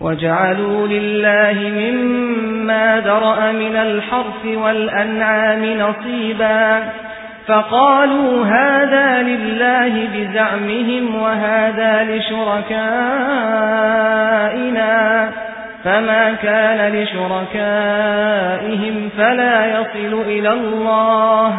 وجعلوا لله مما درأ من الحرف والأنعام نصيبا فقالوا هذا لله بزعمهم وهذا لشركائنا فما كان لشركائهم فلا يصل إلى الله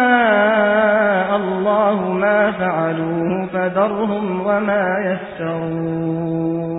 فذرهم وما يفترون